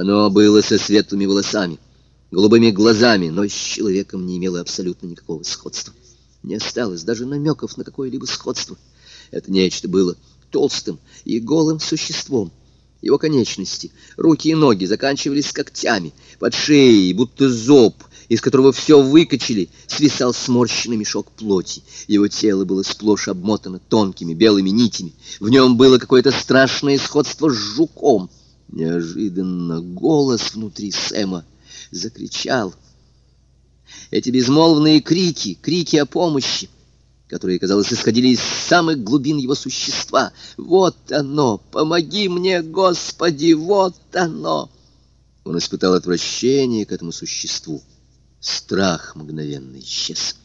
Оно было со светлыми волосами, голубыми глазами, но с человеком не имело абсолютно никакого сходства. Не осталось даже намеков на какое-либо сходство. Это нечто было толстым и голым существом. Его конечности, руки и ноги заканчивались когтями, под шеей, будто зоб, из которого все выкачали, свисал сморщенный мешок плоти. Его тело было сплошь обмотано тонкими белыми нитями. В нем было какое-то страшное сходство с жуком. Неожиданно голос внутри Сэма закричал. Эти безмолвные крики, крики о помощи, которые, казалось, исходили из самых глубин его существа. «Вот оно! Помоги мне, Господи! Вот оно!» Он испытал отвращение к этому существу. Страх мгновенно исчез.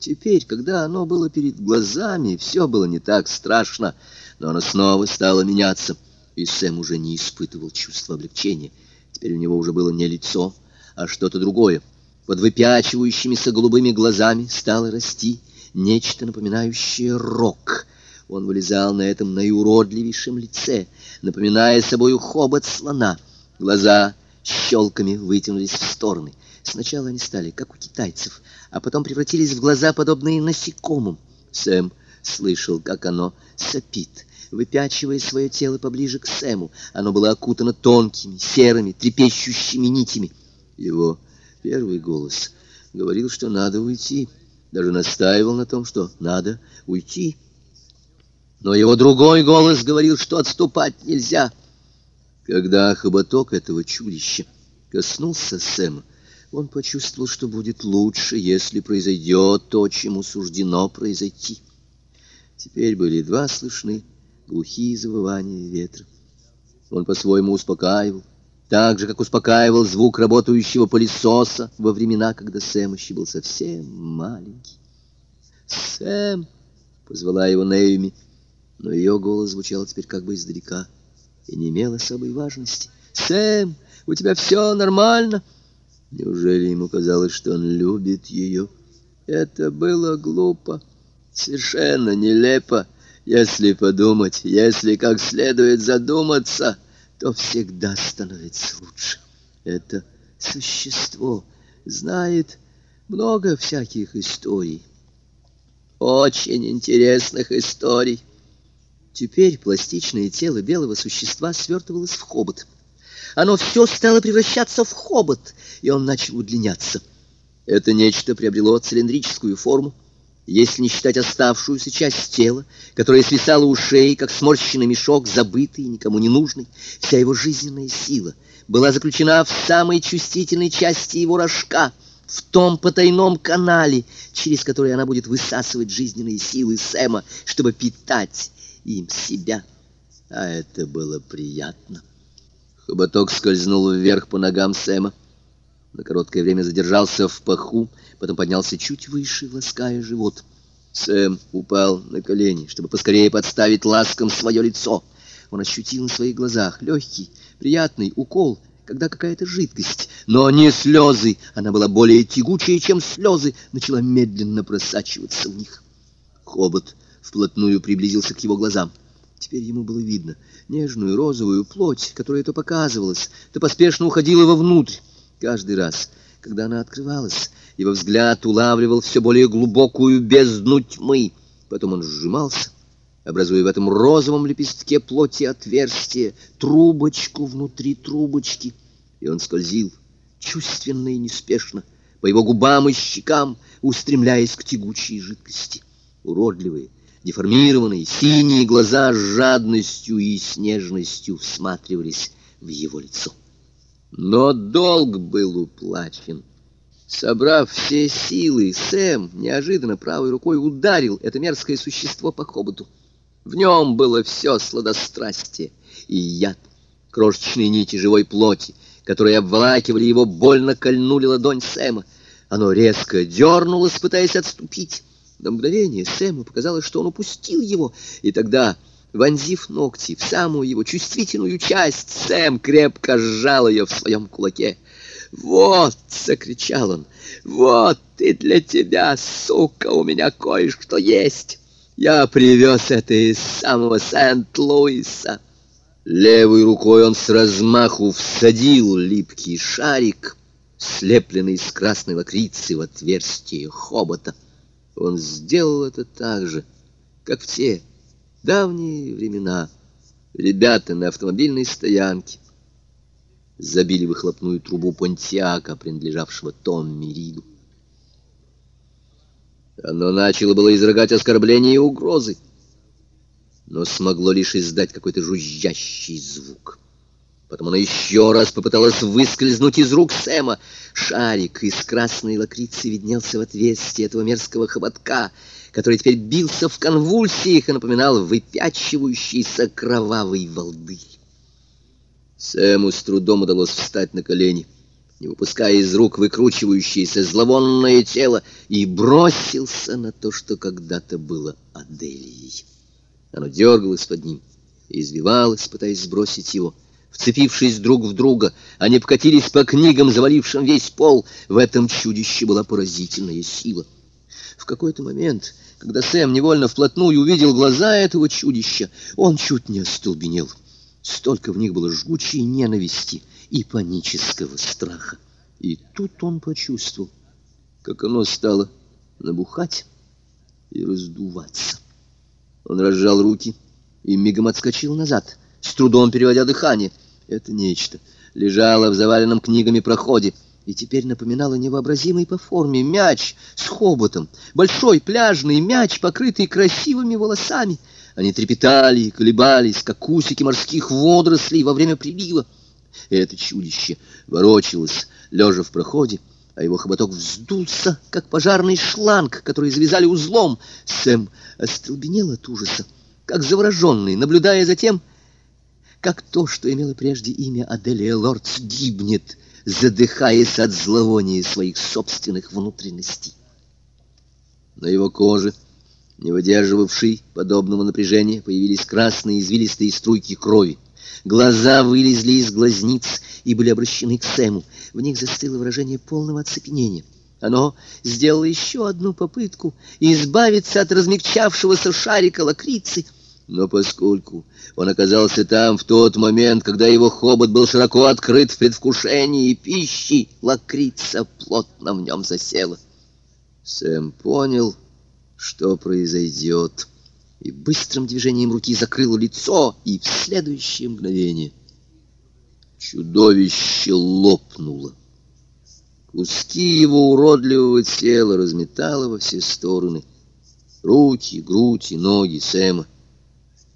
Теперь, когда оно было перед глазами, все было не так страшно, но оно снова стало меняться, и Сэм уже не испытывал чувства облегчения. Теперь у него уже было не лицо, а что-то другое. Под выпячивающимися голубыми глазами стало расти нечто напоминающее рог. Он вылезал на этом наиуродливейшем лице, напоминая собою хобот слона. Глаза щелками вытянулись в стороны. Сначала они стали, как у китайцев, а потом превратились в глаза, подобные насекомым. Сэм слышал, как оно сопит, выпячивая свое тело поближе к Сэму. Оно было окутано тонкими, серыми, трепещущими нитями. Его первый голос говорил, что надо уйти даже настаивал на том, что надо уйти. Но его другой голос говорил, что отступать нельзя. Когда хоботок этого чудища коснулся Сэма, он почувствовал, что будет лучше, если произойдет то, чему суждено произойти. Теперь были едва слышны глухие завывания ветра. Он по-своему успокаивал, так же, как успокаивал звук работающего пылесоса во времена, когда Сэм еще был совсем маленький. «Сэм!» — позвала его Нэйми, но ее голос звучал теперь как бы издалека и не имел особой важности. «Сэм, у тебя все нормально?» Неужели ему казалось, что он любит ее? Это было глупо, совершенно нелепо, если подумать, если как следует задуматься — то всегда становится лучше. Это существо знает много всяких историй, очень интересных историй. Теперь пластичное тело белого существа свертывалось в хобот. Оно все стало превращаться в хобот, и он начал удлиняться. Это нечто приобрело цилиндрическую форму, если не считать оставшуюся часть тела, которая свисала у шеи, как сморщенный мешок, забытый и никому не нужный, вся его жизненная сила была заключена в самой чувствительной части его рожка, в том потайном канале, через который она будет высасывать жизненные силы Сэма, чтобы питать им себя. А это было приятно. Хоботок скользнул вверх по ногам Сэма на короткое время задержался в паху, потом поднялся чуть выше, лаская живот. Сэм упал на колени, чтобы поскорее подставить ласком свое лицо. Он ощутил на своих глазах легкий, приятный укол, когда какая-то жидкость, но не слезы, она была более тягучая, чем слезы, начала медленно просачиваться в них. Хобот вплотную приблизился к его глазам. Теперь ему было видно нежную розовую плоть, которая то показывалась, то поспешно уходила вовнутрь. Каждый раз, когда она открывалась, его взгляд улавливал все более глубокую бездну тьмы. Потом он сжимался, образуя в этом розовом лепестке плоти отверстие, трубочку внутри трубочки. И он скользил чувственно и неспешно по его губам и щекам, устремляясь к тягучей жидкости. Уродливые, деформированные, синие глаза с жадностью и с нежностью всматривались в его лицо. Но долг был уплачен. Собрав все силы, Сэм неожиданно правой рукой ударил это мерзкое существо по хоботу. В нем было все сладострастие и яд, крошечные нити живой плоти, которые обволакивали его, больно кольнули ладонь Сэма. Оно резко дернулось, пытаясь отступить. На мгновение Сэму показалось, что он упустил его, и тогда Вонзив ногти в самую его чувствительную часть, Сэм крепко сжал ее в своем кулаке. «Вот!» — закричал он. «Вот и для тебя, сука, у меня кое-что есть. Я привез это из самого Сент-Луиса». Левой рукой он с размаху всадил липкий шарик, слепленный из красной лакрицы в отверстие хобота. Он сделал это так же, как в те давние времена. Ребята на автомобильной стоянке забили выхлопную трубу Понтиака, принадлежавшего Томми Риду. Оно начало было изрыгать оскорбления и угрозы, но смогло лишь издать какой-то жужжащий звук. Потом она еще раз попыталась выскользнуть из рук Сэма. Шарик из красной лакрицы виднелся в отверстии этого мерзкого хоботка, который теперь бился в конвульсиях и напоминал выпячивающийся кровавый волдырь. Сэму с трудом удалось встать на колени, не выпуская из рук выкручивающееся зловонное тело, и бросился на то, что когда-то было Аделией. Оно дергалось под ним и извивалось, пытаясь сбросить его — Вцепившись друг в друга, они покатились по книгам, завалившим весь пол. В этом чудище была поразительная сила. В какой-то момент, когда Сэм невольно вплотную увидел глаза этого чудища, он чуть не остолбенел. Столько в них было жгучей ненависти и панического страха. И тут он почувствовал, как оно стало набухать и раздуваться. Он разжал руки и мигом отскочил назад — с трудом переводя дыхание. Это нечто лежало в заваленном книгами проходе и теперь напоминало невообразимый по форме мяч с хоботом, большой пляжный мяч, покрытый красивыми волосами. Они трепетали и колебались, как усики морских водорослей во время прилива. Это чудище ворочалось, лежа в проходе, а его хоботок вздулся, как пожарный шланг, который завязали узлом. Сэм остолбенел от ужаса, как завороженный, наблюдая за тем, как то, что имело прежде имя Аделия Лордс, гибнет, задыхаясь от зловония своих собственных внутренностей. На его коже, не выдерживавшей подобного напряжения, появились красные извилистые струйки крови. Глаза вылезли из глазниц и были обращены к Сэму. В них застыло выражение полного оцепенения. Оно сделало еще одну попытку избавиться от размягчавшегося шарика лакрицы — но поскольку он оказался там в тот момент, когда его хобот был широко открыт в предвкушении пищи, лакрица плотно в нем засела. Сэм понял, что произойдет, и быстрым движением руки закрыл лицо, и в следующее мгновение чудовище лопнуло. Куски его уродливого тела разметало во все стороны. Руки, грудь и ноги Сэма —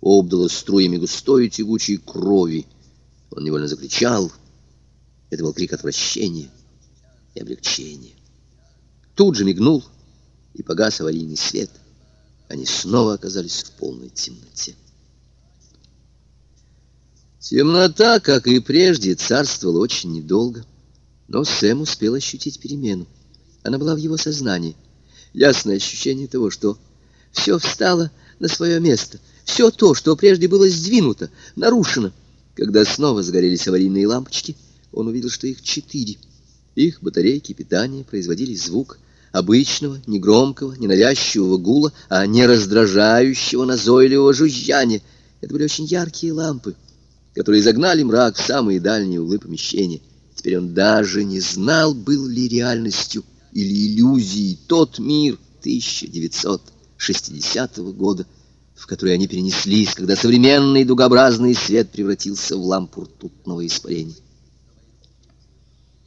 обдало струями густой тягучей крови. Он невольно закричал. Это был крик отвращения и облегчения. Тут же мигнул и погас аварийный свет. Они снова оказались в полной темноте. Темнота, как и прежде, царствовала очень недолго, но Сэм успел ощутить перемену. Она была в его сознании. Ясное ощущение того, что все встало на свое место — все то, что прежде было сдвинуто, нарушено. Когда снова загорелись аварийные лампочки, он увидел, что их четыре. Их батарейки питания производили звук обычного, негромкого, ненавязчивого гула, а не раздражающего назойливого жужжания. Это были очень яркие лампы, которые загнали мрак в самые дальние углы помещения. Теперь он даже не знал, был ли реальностью или иллюзией тот мир 1960 года, в который они перенеслись, когда современный дугообразный свет превратился в лампу ртутного испарения.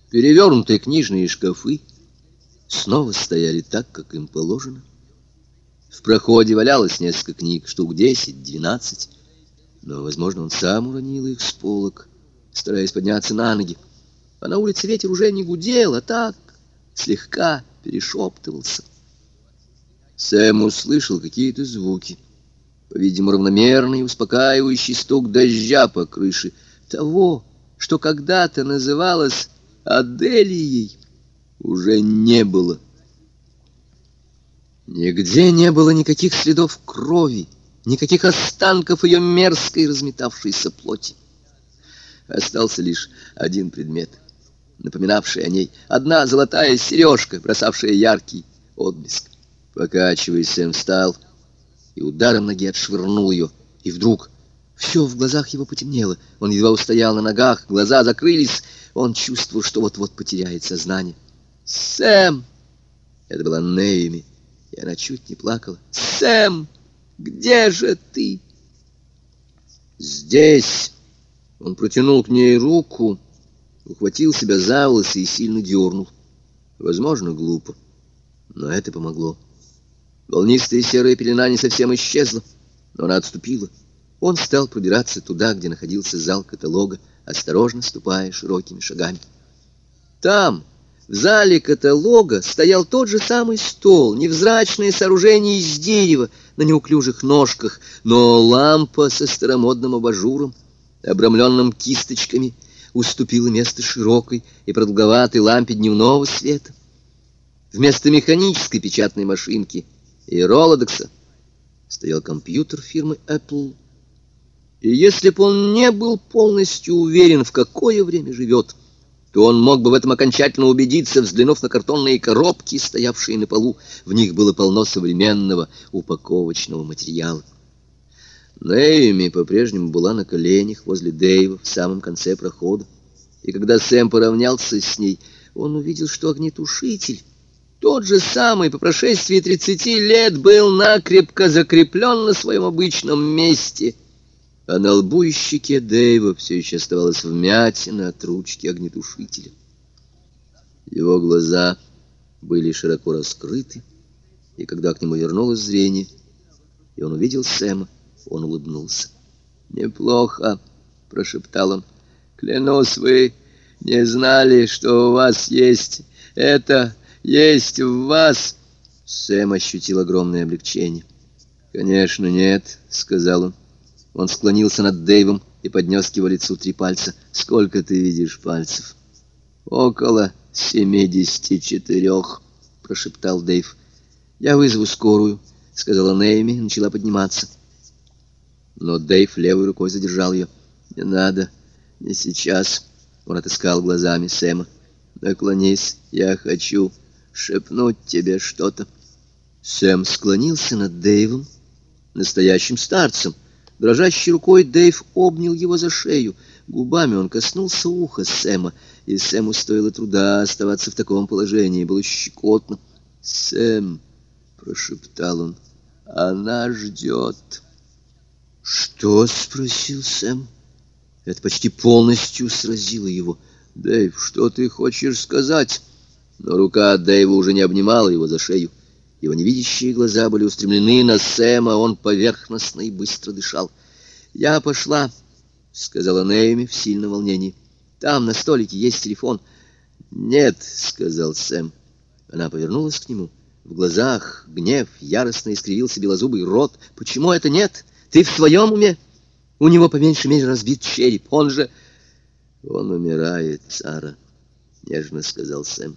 Перевернутые книжные шкафы снова стояли так, как им положено. В проходе валялось несколько книг, штук десять, двенадцать, но, возможно, он сам уронил их с полок, стараясь подняться на ноги. А на улице ветер уже не гудел, а так слегка перешептывался. Сэм услышал какие-то звуки — по-видимому, равномерный успокаивающий стук дождя по крыше того, что когда-то называлось Аделией, уже не было. Нигде не было никаких следов крови, никаких останков ее мерзкой разметавшейся плоти. Остался лишь один предмет, напоминавший о ней. Одна золотая сережка, бросавшая яркий отблеск. Покачиваясь, Сэм встал и ударом ноги отшвырнул ее. И вдруг Все в глазах его потемнело. Он едва устоял на ногах, глаза закрылись. Он чувствовал, что вот-вот потеряет сознание. «Сэм!» Это была Нейми, и она чуть не плакала. «Сэм, где же ты?» «Здесь!» Он протянул к ней руку, ухватил себя за волосы и сильно дернул. Возможно, глупо, но это помогло. Волнистая серая пелена не совсем исчезла, но она отступила. Он стал пробираться туда, где находился зал каталога, осторожно ступая широкими шагами. Там, в зале каталога, стоял тот же самый стол, невзрачное сооружение из дерева на неуклюжих ножках, но лампа со старомодным абажуром, обрамленным кисточками, уступила место широкой и продолговатой лампе дневного света. Вместо механической печатной машинки и Ролодекса стоял компьютер фирмы Apple и если бы он не был полностью уверен, в какое время живет, то он мог бы в этом окончательно убедиться, взглянув на картонные коробки, стоявшие на полу. В них было полно современного упаковочного материала. Нэйми по-прежнему была на коленях возле Дэйва в самом конце прохода. И когда Сэм поравнялся с ней, он увидел, что огнетушитель, тот же самый по прошествии тридцати лет, был накрепко закреплен на своем обычном месте — а на лбу и щеке Дэйва все еще оставалась вмятина от ручки огнетушителя. Его глаза были широко раскрыты, и когда к нему вернулось зрение, и он увидел Сэма, он улыбнулся. «Неплохо», — прошептал он, — «клянусь, вы не знали, что у вас есть это, есть в вас». Сэм ощутил огромное облегчение. «Конечно, нет», — сказал он. Он склонился над Дэйвом и поднес к его лицу три пальца. «Сколько ты видишь пальцев?» «Около семидесяти четырех», — прошептал Дэйв. «Я вызову скорую», — сказала Нейми и начала подниматься. Но Дэйв левой рукой задержал ее. «Не надо, не сейчас», — он отыскал глазами Сэма. «Наклонись, я хочу шепнуть тебе что-то». Сэм склонился над Дэйвом, настоящим старцем, — Дрожащей рукой Дэйв обнял его за шею. Губами он коснулся уха Сэма, и Сэму стоило труда оставаться в таком положении. Было щекотно. «Сэм», — прошептал он, — «она ждет». «Что?» — спросил Сэм. Это почти полностью сразило его. «Дэйв, что ты хочешь сказать?» Но рука Дэйва уже не обнимала его за шею. Его невидящие глаза были устремлены на Сэма, он поверхностно и быстро дышал. «Я пошла», — сказала Нейми в сильном волнении. «Там на столике есть телефон». «Нет», — сказал Сэм. Она повернулась к нему. В глазах гнев, яростно искривился белозубый рот. «Почему это нет? Ты в своем уме? У него по меньшей мере разбит череп. Он же...» «Он умирает, Сара», — нежно сказал Сэм.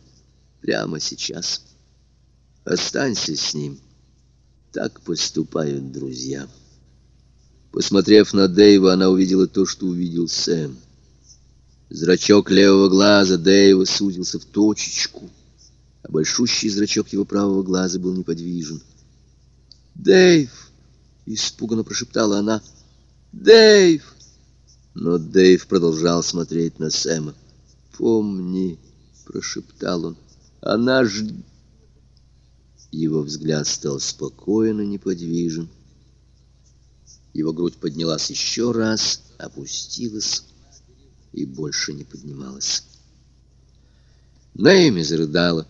«Прямо сейчас». Останься с ним. Так поступают друзья. Посмотрев на Дэйва, она увидела то, что увидел Сэм. Зрачок левого глаза Дэйва сузился в точечку, а большущий зрачок его правого глаза был неподвижен. «Дэйв!» — испуганно прошептала она. «Дэйв!» Но Дэйв продолжал смотреть на Сэма. «Помни!» — прошептал он. «Она ждет...» Его взгляд стал спокоен и неподвижен. Его грудь поднялась еще раз, опустилась и больше не поднималась. Нэйми зарыдала.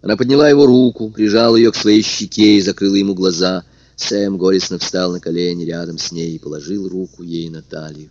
Она подняла его руку, прижала ее к своей щеке и закрыла ему глаза. Сэм горестно встал на колени рядом с ней и положил руку ей на талию.